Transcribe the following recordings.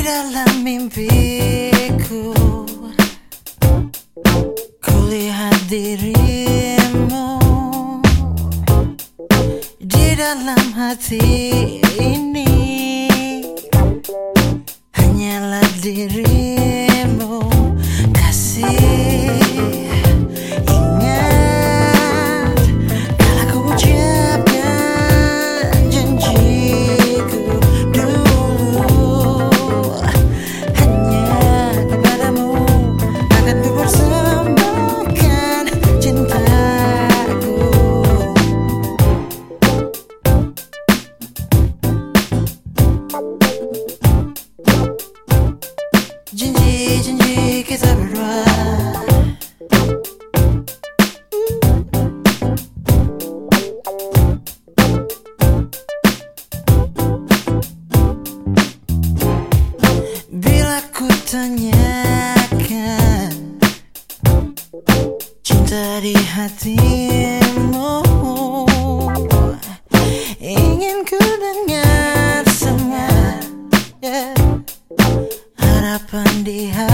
Di dalam mimpiku. Kulihat dirimu Di dalam hati ini. Hanyalah dirimu Kasih Di hatimu Ingin ku dengar semua yeah. Harapan di hati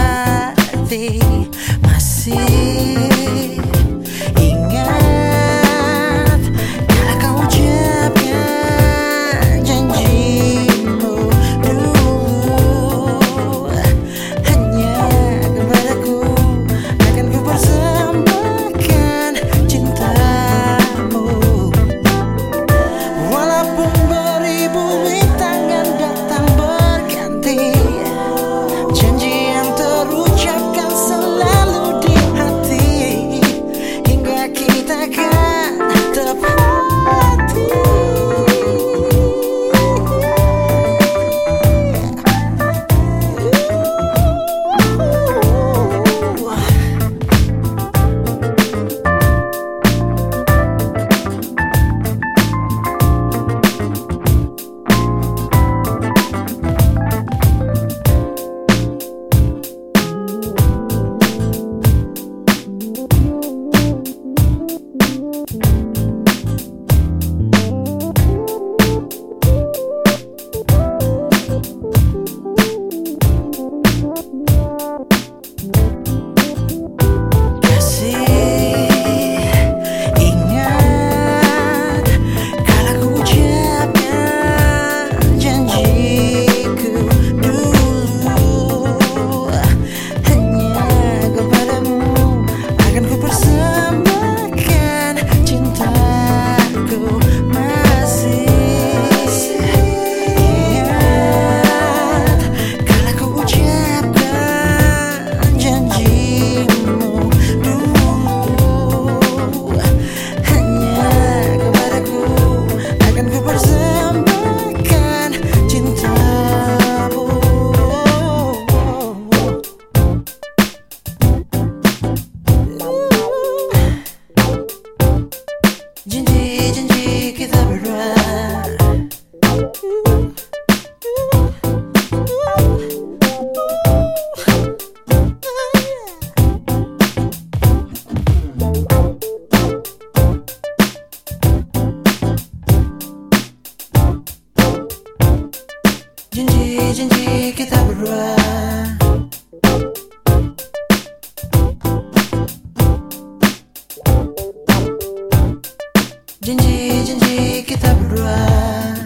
cinci cinci kitabura. Cinci cinci kitabura. cinci cinci